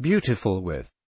Beautiful with.